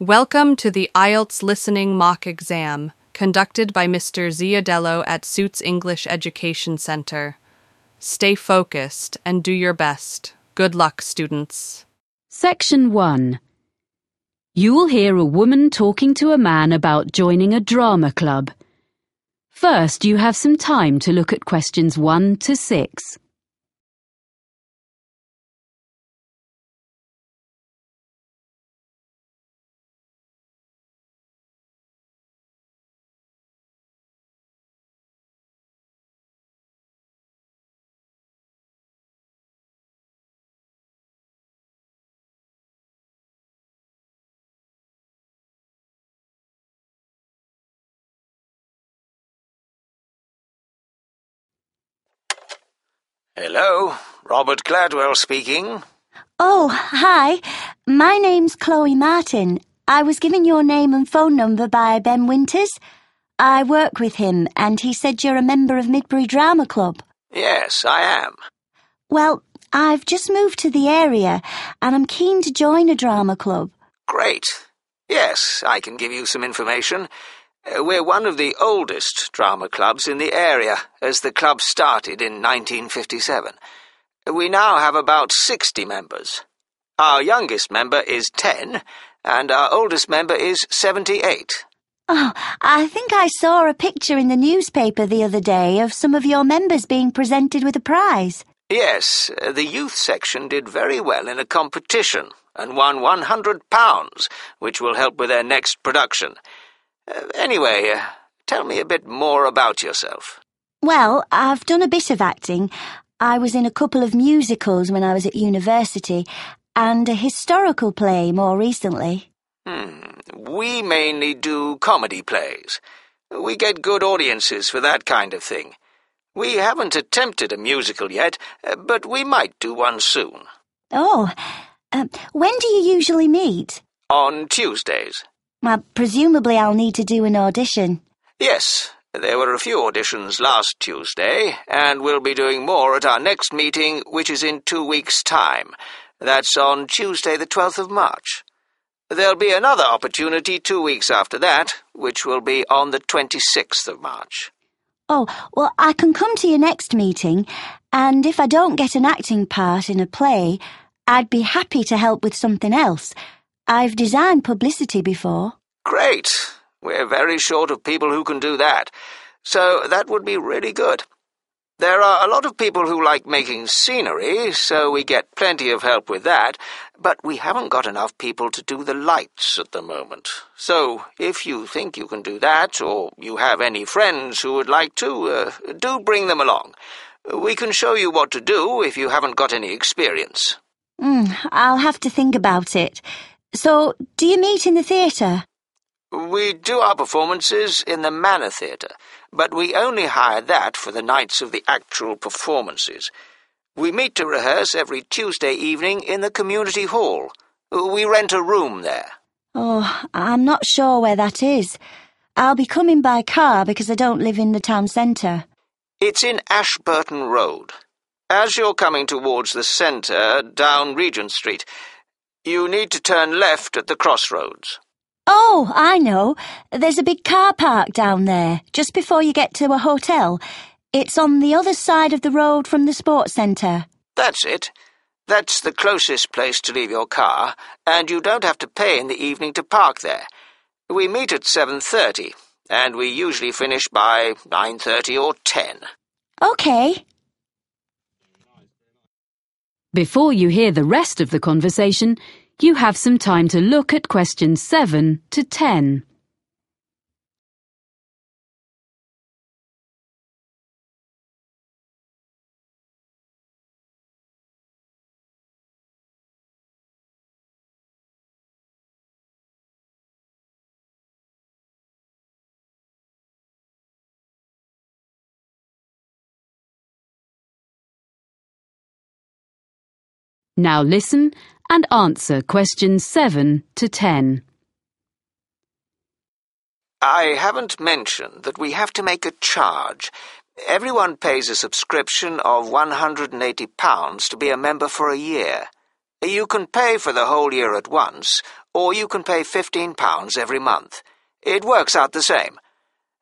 Welcome to the IELTS listening mock exam conducted by Mr. Ziyodillo at Suits English Education Center. Stay focused and do your best. Good luck, students. Section 1. You will hear a woman talking to a man about joining a drama club. First, you have some time to look at questions 1 to 6. Hello, Robert Gladwell speaking. Oh, hi. My name's Chloe Martin. I was given your name and phone number by Ben Winters. I work with him, and he said you're a member of Midbury Drama Club. Yes, I am. Well, I've just moved to the area, and I'm keen to join a drama club. Great. Yes, I can give you some information. Uh, We're one of the oldest drama clubs in the area, as the club started in 1957. We now have about 60 members. Our youngest member is 10, and our oldest member is 78. Oh, I think I saw a picture in the newspaper the other day of some of your members being presented with a prize. Yes, uh, the youth section did very well in a competition and won £100, which will help with their next production. Uh, anyway, uh, tell me a bit more about yourself. Well, I've done a bit of acting. I was in a couple of musicals when I was at university, and a historical play more recently. Hmm, we mainly do comedy plays. We get good audiences for that kind of thing. We haven't attempted a musical yet, uh, but we might do one soon. Oh, um, when do you usually meet? On Tuesdays. Well, presumably I'll need to do an audition. Yes, there were a few auditions last Tuesday, and we'll be doing more at our next meeting, which is in two weeks' time. That's on Tuesday, the 12th of March. There'll be another opportunity two weeks after that, which will be on the 26th of March. Oh, well, I can come to your next meeting, and if I don't get an acting part in a play, I'd be happy to help with something else. I've designed publicity before. Great. We're very short of people who can do that, so that would be really good. There are a lot of people who like making scenery, so we get plenty of help with that, but we haven't got enough people to do the lights at the moment. So, if you think you can do that, or you have any friends who would like to, uh, do bring them along. We can show you what to do if you haven't got any experience. Mm, I'll have to think about it. So, do you meet in the theatre? We do our performances in the Manor Theatre, but we only hire that for the nights of the actual performances. We meet to rehearse every Tuesday evening in the community hall. We rent a room there. Oh, I'm not sure where that is. I'll be coming by car because I don't live in the town centre. It's in Ashburton Road. As you're coming towards the centre, down Regent Street, you need to turn left at the crossroads. Oh, I know. There's a big car park down there, just before you get to a hotel. It's on the other side of the road from the sports centre. That's it. That's the closest place to leave your car, and you don't have to pay in the evening to park there. We meet at 7.30, and we usually finish by 9.30 or 10. OK. Before you hear the rest of the conversation, you have some time to look at questions 7 to 10. Now listen and answer questions 7 to 10. I haven't mentioned that we have to make a charge. Everyone pays a subscription of £180 to be a member for a year. You can pay for the whole year at once, or you can pay £15 every month. It works out the same.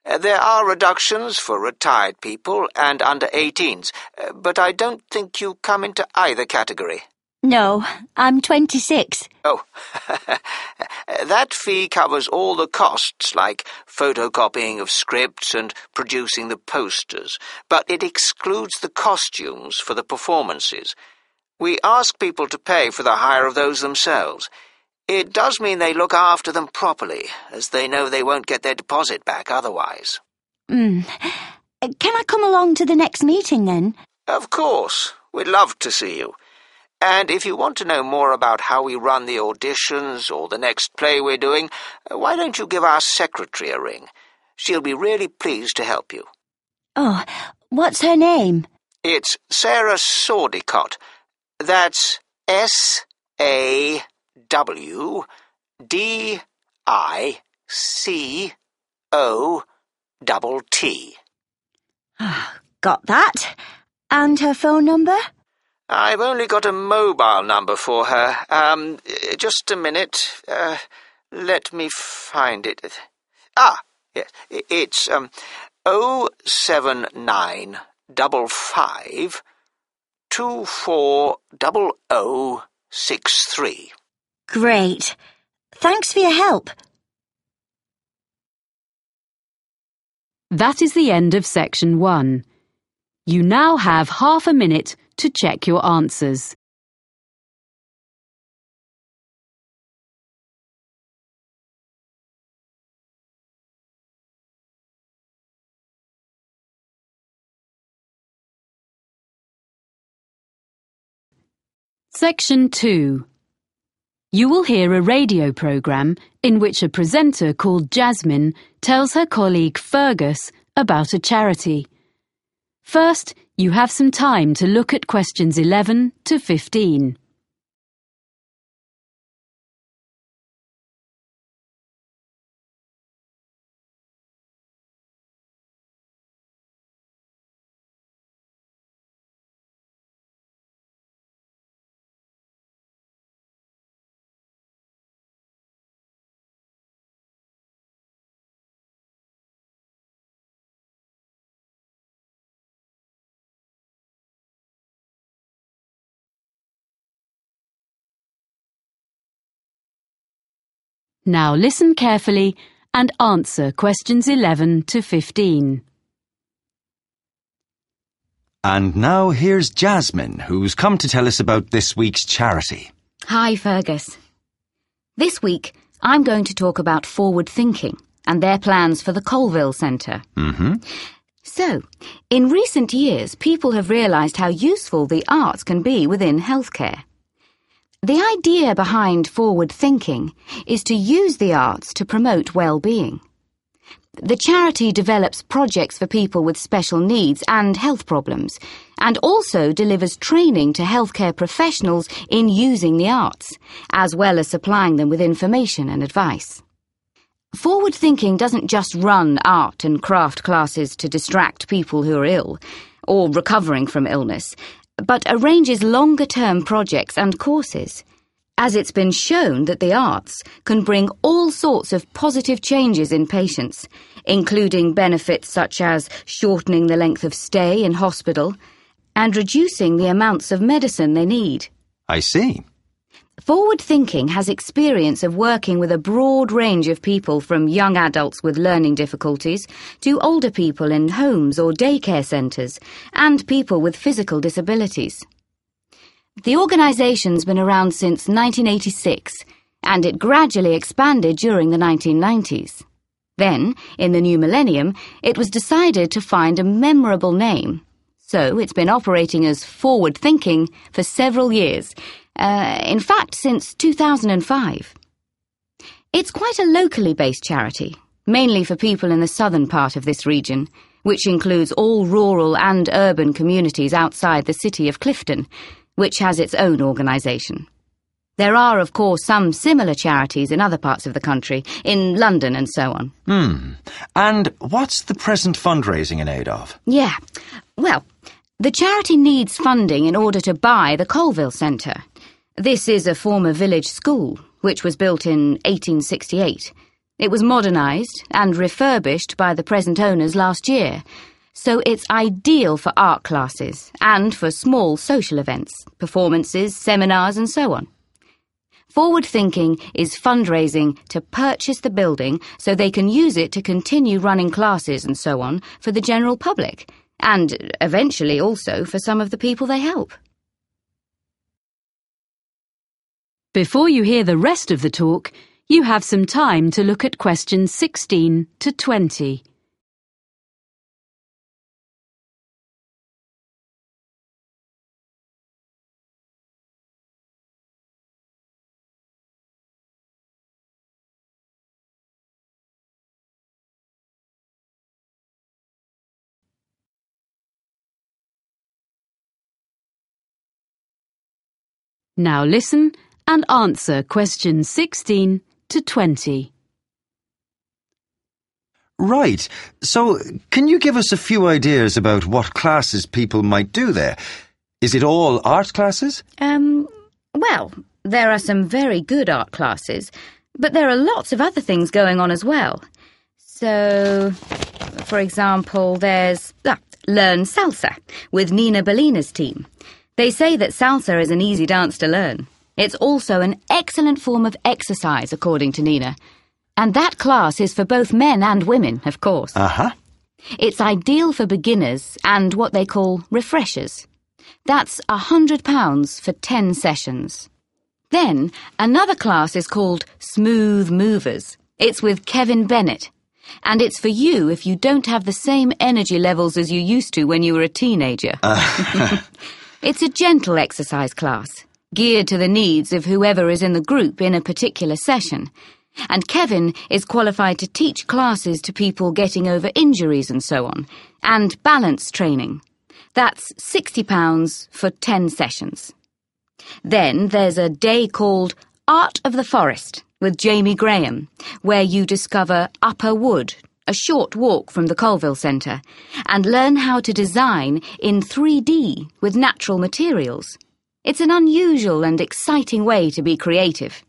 There are reductions for retired people and under 18s, uh, but I don't think you come into either category. No, I'm 26. Oh, that fee covers all the costs, like photocopying of scripts and producing the posters, but it excludes the costumes for the performances. We ask people to pay for the hire of those themselves. It does mean they look after them properly, as they know they won't get their deposit back otherwise. Hmm. Can I come along to the next meeting then? Of course. We'd love to see you. And if you want to know more about how we run the auditions or the next play we're doing, uh, why don't you give our secretary a ring? She'll be really pleased to help you. Oh, what's her name? It's Sarah Sawdicott. That's S A W D I C O double T. Got that? And her phone number? I've only got a mobile number for her. Um, just a minute. Uh, let me find it. Ah, yes, it's um, oh seven nine double five two four double o six three. Great. Thanks for your help. That is the end of section one. You now have half a minute to check your answers. Section 2 You will hear a radio program in which a presenter called Jasmine tells her colleague Fergus about a charity. First, you have some time to look at questions 11 to 15. Now listen carefully and answer questions 11 to 15. And now here's Jasmine, who's come to tell us about this week's charity. Hi, Fergus. This week, I'm going to talk about forward thinking and their plans for the Colville Centre. Mm-hmm. So, in recent years, people have realised how useful the arts can be within healthcare. The idea behind forward thinking is to use the arts to promote well-being. The charity develops projects for people with special needs and health problems, and also delivers training to healthcare professionals in using the arts, as well as supplying them with information and advice. Forward thinking doesn't just run art and craft classes to distract people who are ill, or recovering from illness, but arranges longer term projects and courses as it's been shown that the arts can bring all sorts of positive changes in patients, including benefits such as shortening the length of stay in hospital and reducing the amounts of medicine they need. I see. Forward Thinking has experience of working with a broad range of people from young adults with learning difficulties to older people in homes or daycare centres and people with physical disabilities. The organisation's been around since 1986, and it gradually expanded during the 1990s. Then, in the new millennium, it was decided to find a memorable name. So it's been operating as Forward Thinking for several years, uh, in fact, since 2005. It's quite a locally based charity, mainly for people in the southern part of this region, which includes all rural and urban communities outside the city of Clifton, which has its own organisation. There are, of course, some similar charities in other parts of the country, in London and so on. Hmm. And what's the present fundraising in aid of? Yeah. Well, the charity needs funding in order to buy the Colville Centre. This is a former village school, which was built in 1868. It was modernised and refurbished by the present owners last year, so it's ideal for art classes and for small social events, performances, seminars, and so on. Forward Thinking is fundraising to purchase the building so they can use it to continue running classes and so on for the general public, and eventually also for some of the people they help. Before you hear the rest of the talk, you have some time to look at questions 16 to 20. Now listen and answer questions 16 to 20. Right. So, can you give us a few ideas about what classes people might do there? Is it all art classes? Um, well, there are some very good art classes, but there are lots of other things going on as well. So, for example, there's ah, Learn Salsa with Nina Bellina's team. They say that salsa is an easy dance to learn. It's also an excellent form of exercise, according to Nina. And that class is for both men and women, of course. Uh huh. It's ideal for beginners and what they call refreshers. That's a hundred pounds for ten sessions. Then another class is called Smooth Movers. It's with Kevin Bennett. And it's for you if you don't have the same energy levels as you used to when you were a teenager. It's a gentle exercise class, geared to the needs of whoever is in the group in a particular session. And Kevin is qualified to teach classes to people getting over injuries and so on, and balance training. That's £60 for 10 sessions. Then there's a day called Art of the Forest with Jamie Graham, where you discover Upper Wood, a short walk from the Colville Centre, and learn how to design in 3D with natural materials. It's an unusual and exciting way to be creative.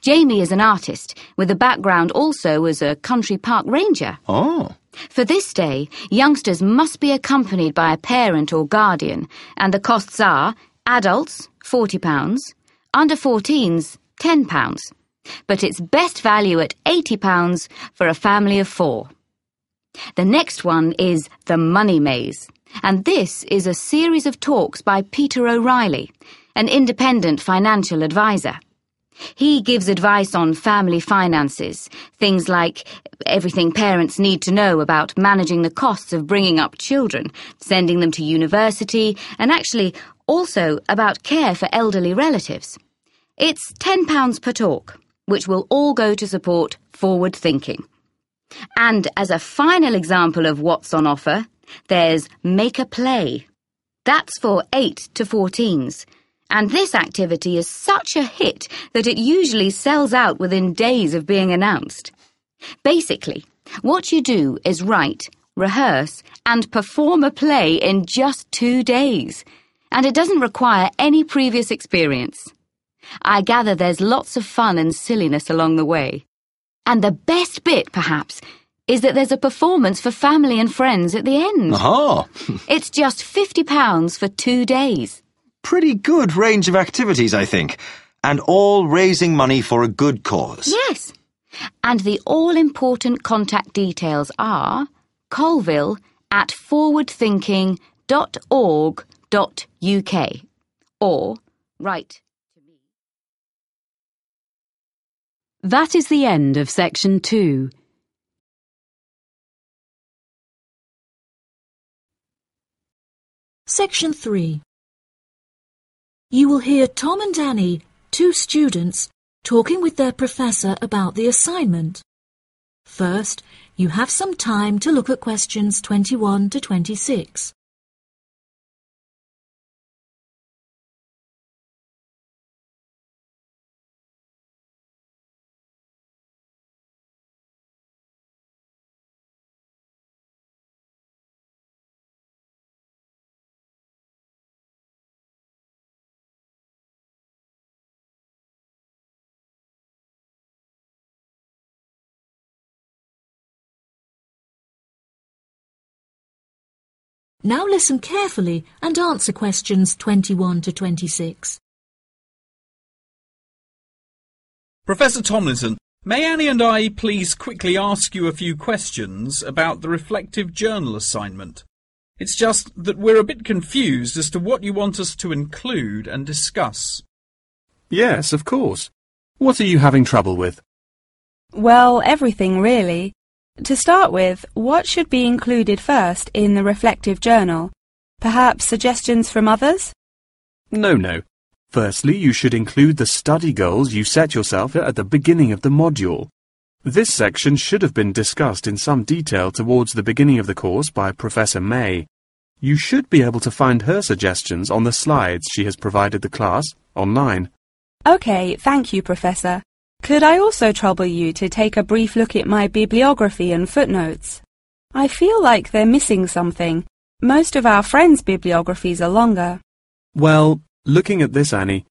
Jamie is an artist, with a background also as a country park ranger. Oh. For this day, youngsters must be accompanied by a parent or guardian, and the costs are adults, £40, under 14s, £10 but it's best value at £80 for a family of four. The next one is The Money Maze, and this is a series of talks by Peter O'Reilly, an independent financial advisor. He gives advice on family finances, things like everything parents need to know about managing the costs of bringing up children, sending them to university, and actually also about care for elderly relatives. It's £10 per talk which will all go to support forward thinking. And as a final example of what's on offer, there's Make a Play. That's for 8 to 14s. And this activity is such a hit that it usually sells out within days of being announced. Basically, what you do is write, rehearse, and perform a play in just two days. And it doesn't require any previous experience. I gather there's lots of fun and silliness along the way. And the best bit, perhaps, is that there's a performance for family and friends at the end. Aha! It's just £50 for two days. Pretty good range of activities, I think. And all raising money for a good cause. Yes. And the all important contact details are colville at forwardthinking.org.uk or write. That is the end of section two. Section 3 You will hear Tom and Annie, two students, talking with their professor about the assignment. First, you have some time to look at questions 21 to 26. Now listen carefully and answer questions 21 to 26. Professor Tomlinson, may Annie and I please quickly ask you a few questions about the reflective journal assignment? It's just that we're a bit confused as to what you want us to include and discuss. Yes, of course. What are you having trouble with? Well, everything really. To start with, what should be included first in the reflective journal? Perhaps suggestions from others? No, no. Firstly, you should include the study goals you set yourself at the beginning of the module. This section should have been discussed in some detail towards the beginning of the course by Professor May. You should be able to find her suggestions on the slides she has provided the class online. OK, thank you, Professor. Could I also trouble you to take a brief look at my bibliography and footnotes? I feel like they're missing something. Most of our friends' bibliographies are longer. Well, looking at this, Annie,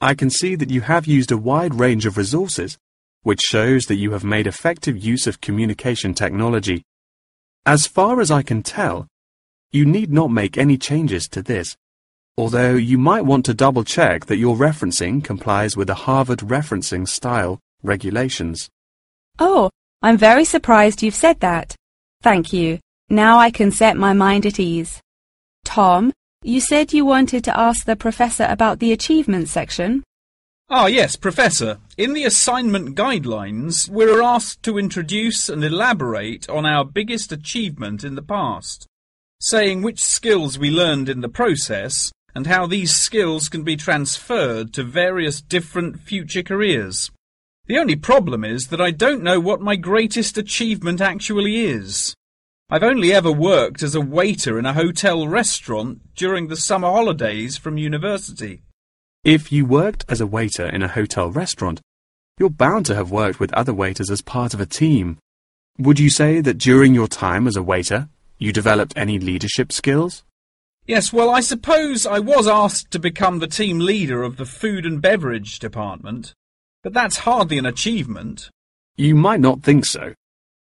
I can see that you have used a wide range of resources, which shows that you have made effective use of communication technology. As far as I can tell, you need not make any changes to this although you might want to double check that your referencing complies with the Harvard referencing style regulations. Oh, I'm very surprised you've said that. Thank you. Now I can set my mind at ease. Tom, you said you wanted to ask the professor about the achievement section. Ah, yes, Professor. In the assignment guidelines, we're asked to introduce and elaborate on our biggest achievement in the past, saying which skills we learned in the process and how these skills can be transferred to various different future careers. The only problem is that I don't know what my greatest achievement actually is. I've only ever worked as a waiter in a hotel restaurant during the summer holidays from university. If you worked as a waiter in a hotel restaurant, you're bound to have worked with other waiters as part of a team. Would you say that during your time as a waiter, you developed any leadership skills? Yes, well, I suppose I was asked to become the team leader of the food and beverage department, but that's hardly an achievement. You might not think so,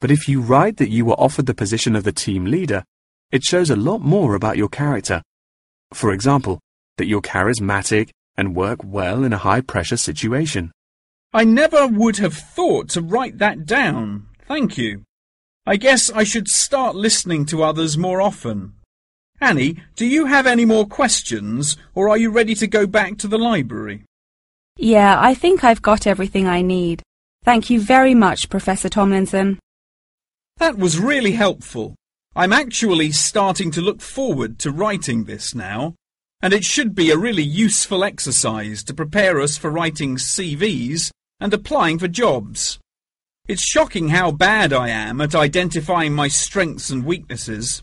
but if you write that you were offered the position of the team leader, it shows a lot more about your character. For example, that you're charismatic and work well in a high pressure situation. I never would have thought to write that down. Thank you. I guess I should start listening to others more often. Annie, do you have any more questions, or are you ready to go back to the library? Yeah, I think I've got everything I need. Thank you very much, Professor Tomlinson. That was really helpful. I'm actually starting to look forward to writing this now, and it should be a really useful exercise to prepare us for writing CVs and applying for jobs. It's shocking how bad I am at identifying my strengths and weaknesses.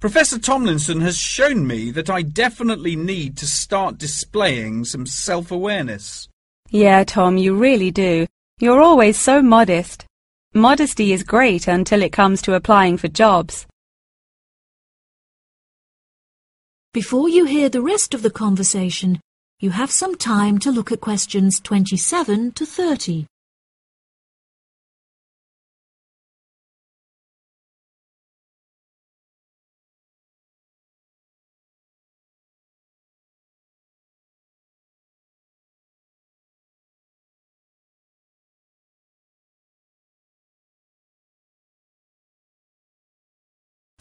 Professor Tomlinson has shown me that I definitely need to start displaying some self-awareness. Yeah, Tom, you really do. You're always so modest. Modesty is great until it comes to applying for jobs. Before you hear the rest of the conversation, you have some time to look at questions 27 to 30.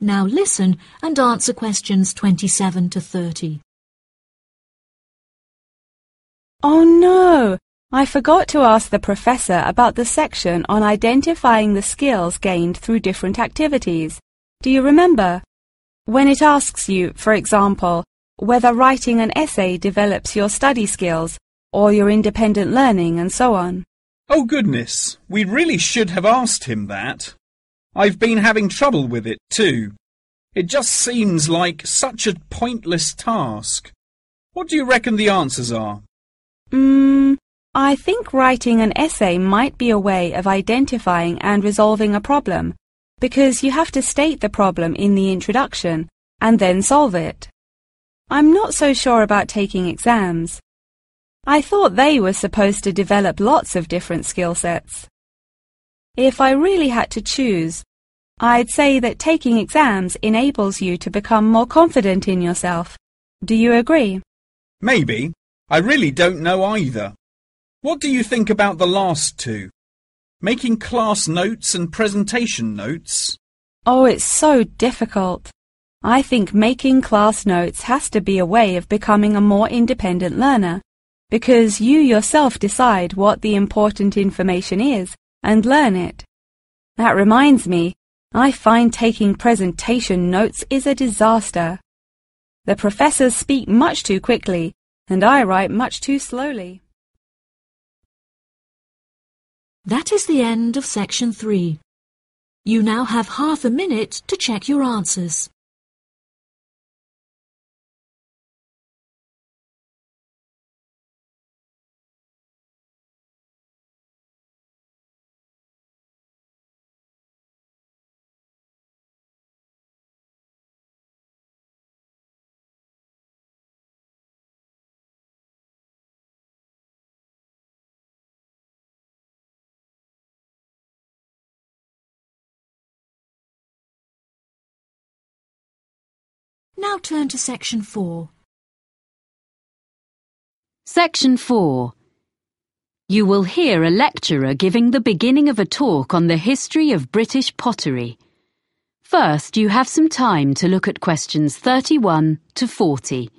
Now listen and answer questions 27 to 30. Oh no! I forgot to ask the professor about the section on identifying the skills gained through different activities. Do you remember? When it asks you, for example, whether writing an essay develops your study skills or your independent learning and so on. Oh goodness, we really should have asked him that. I've been having trouble with it too. It just seems like such a pointless task. What do you reckon the answers are? Hmm, I think writing an essay might be a way of identifying and resolving a problem, because you have to state the problem in the introduction and then solve it. I'm not so sure about taking exams. I thought they were supposed to develop lots of different skill sets. If I really had to choose, I'd say that taking exams enables you to become more confident in yourself. Do you agree? Maybe. I really don't know either. What do you think about the last two? Making class notes and presentation notes? Oh, it's so difficult. I think making class notes has to be a way of becoming a more independent learner, because you yourself decide what the important information is and learn it. That reminds me, I find taking presentation notes is a disaster. The professors speak much too quickly, and I write much too slowly. That is the end of section three. You now have half a minute to check your answers. Now turn to section 4. Section 4. You will hear a lecturer giving the beginning of a talk on the history of British pottery. First, you have some time to look at questions 31 to 40.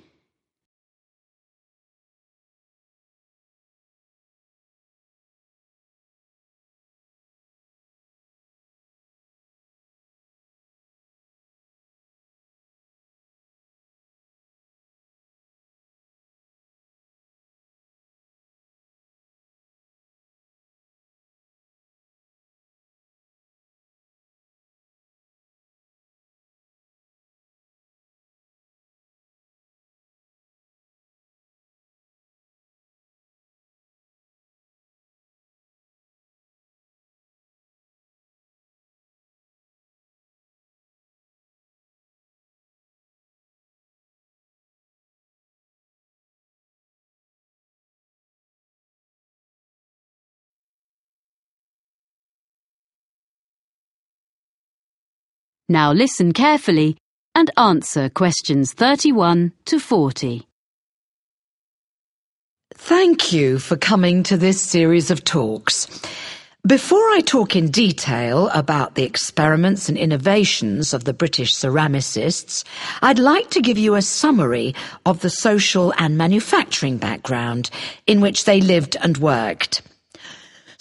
Now listen carefully and answer questions 31 to 40. Thank you for coming to this series of talks. Before I talk in detail about the experiments and innovations of the British ceramicists, I'd like to give you a summary of the social and manufacturing background in which they lived and worked.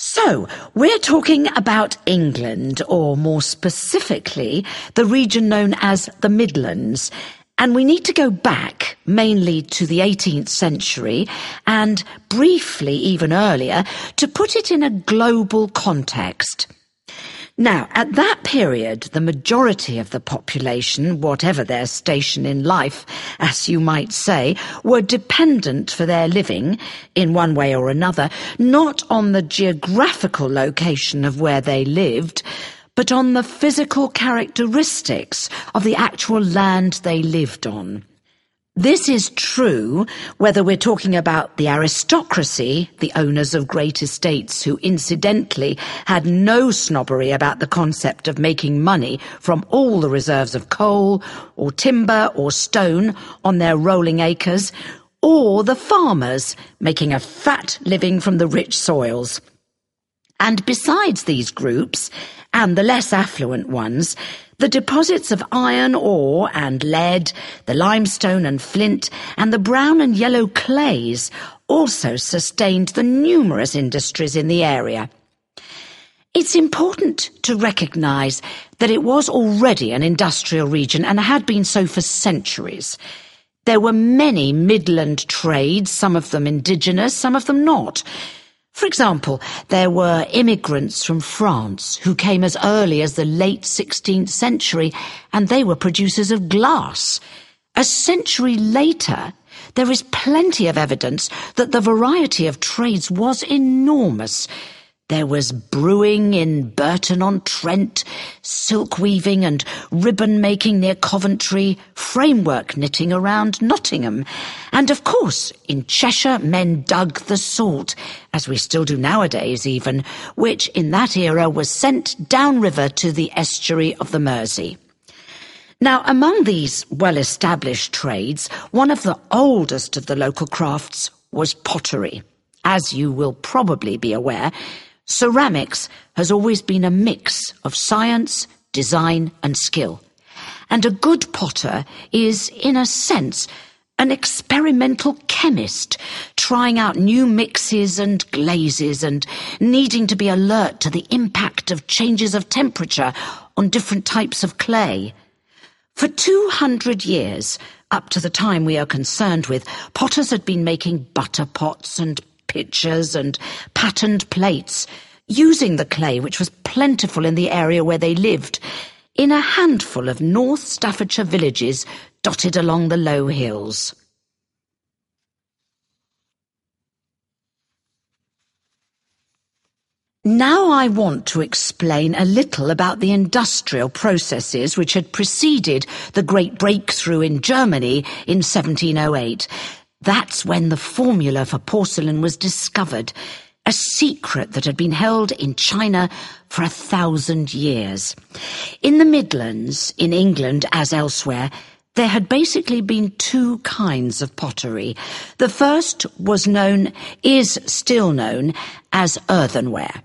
So, we're talking about England, or more specifically, the region known as the Midlands. And we need to go back mainly to the 18th century and briefly even earlier to put it in a global context. Now, at that period, the majority of the population, whatever their station in life, as you might say, were dependent for their living, in one way or another, not on the geographical location of where they lived, but on the physical characteristics of the actual land they lived on. This is true whether we're talking about the aristocracy, the owners of great estates who incidentally had no snobbery about the concept of making money from all the reserves of coal or timber or stone on their rolling acres, or the farmers making a fat living from the rich soils. And besides these groups, and the less affluent ones, the deposits of iron ore and lead, the limestone and flint, and the brown and yellow clays also sustained the numerous industries in the area. It's important to recognise that it was already an industrial region and had been so for centuries. There were many Midland trades, some of them indigenous, some of them not. For example, there were immigrants from France who came as early as the late 16th century, and they were producers of glass. A century later, there is plenty of evidence that the variety of trades was enormous. There was brewing in Burton on Trent, silk weaving and ribbon making near Coventry, framework knitting around Nottingham, and of course, in Cheshire men dug the salt, as we still do nowadays even, which in that era was sent downriver to the estuary of the Mersey. Now, among these well-established trades, one of the oldest of the local crafts was pottery. As you will probably be aware, Ceramics has always been a mix of science, design, and skill. And a good potter is, in a sense, an experimental chemist, trying out new mixes and glazes and needing to be alert to the impact of changes of temperature on different types of clay. For 200 years, up to the time we are concerned with, potters had been making butter pots and pitchers and patterned plates, using the clay which was plentiful in the area where they lived, in a handful of North Staffordshire villages dotted along the low hills. Now I want to explain a little about the industrial processes which had preceded the great breakthrough in Germany in 1708 that's when the formula for porcelain was discovered, a secret that had been held in China for a thousand years. In the Midlands, in England as elsewhere, there had basically been two kinds of pottery. The first was known, is still known, as earthenware.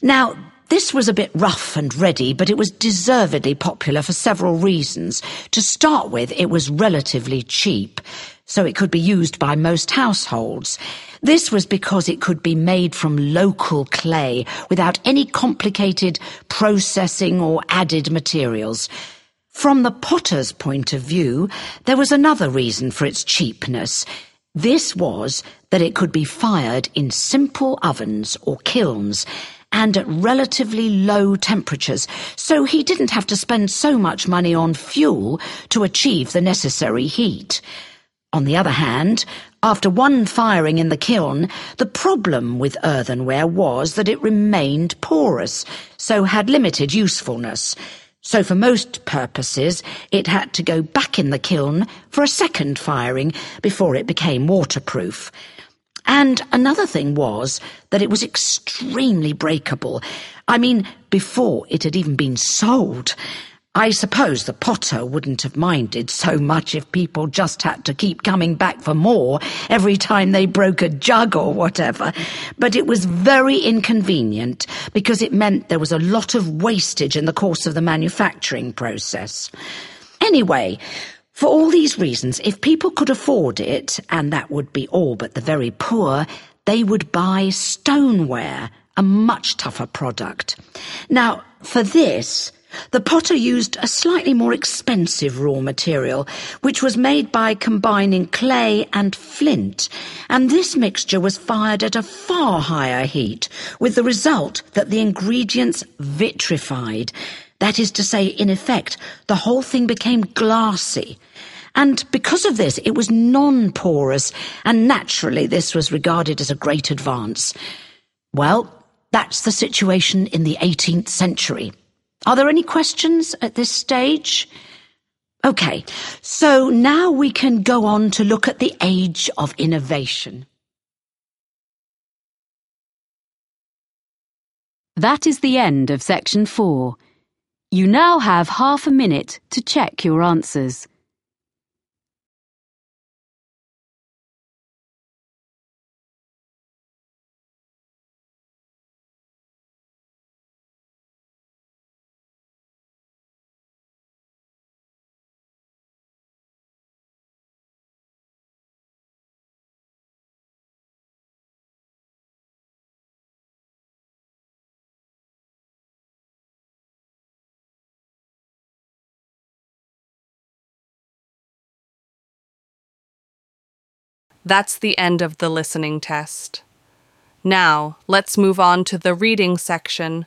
Now, this was a bit rough and ready, but it was deservedly popular for several reasons. To start with, it was relatively cheap so it could be used by most households. This was because it could be made from local clay without any complicated processing or added materials. From the potter's point of view, there was another reason for its cheapness. This was that it could be fired in simple ovens or kilns and at relatively low temperatures, so he didn't have to spend so much money on fuel to achieve the necessary heat. On the other hand, after one firing in the kiln, the problem with earthenware was that it remained porous, so had limited usefulness. So for most purposes, it had to go back in the kiln for a second firing before it became waterproof. And another thing was that it was extremely breakable. I mean, before it had even been sold. I suppose the potter wouldn't have minded so much if people just had to keep coming back for more every time they broke a jug or whatever, but it was very inconvenient because it meant there was a lot of wastage in the course of the manufacturing process. Anyway, for all these reasons, if people could afford it, and that would be all but the very poor, they would buy stoneware, a much tougher product. Now, for this, the potter used a slightly more expensive raw material, which was made by combining clay and flint, and this mixture was fired at a far higher heat, with the result that the ingredients vitrified. That is to say, in effect, the whole thing became glassy. And because of this, it was non-porous, and naturally this was regarded as a great advance. Well, that's the situation in the 18th century. Are there any questions at this stage? Okay, so now we can go on to look at the age of innovation. That is the end of section four. You now have half a minute to check your answers. That's the end of the listening test. Now, let's move on to the reading section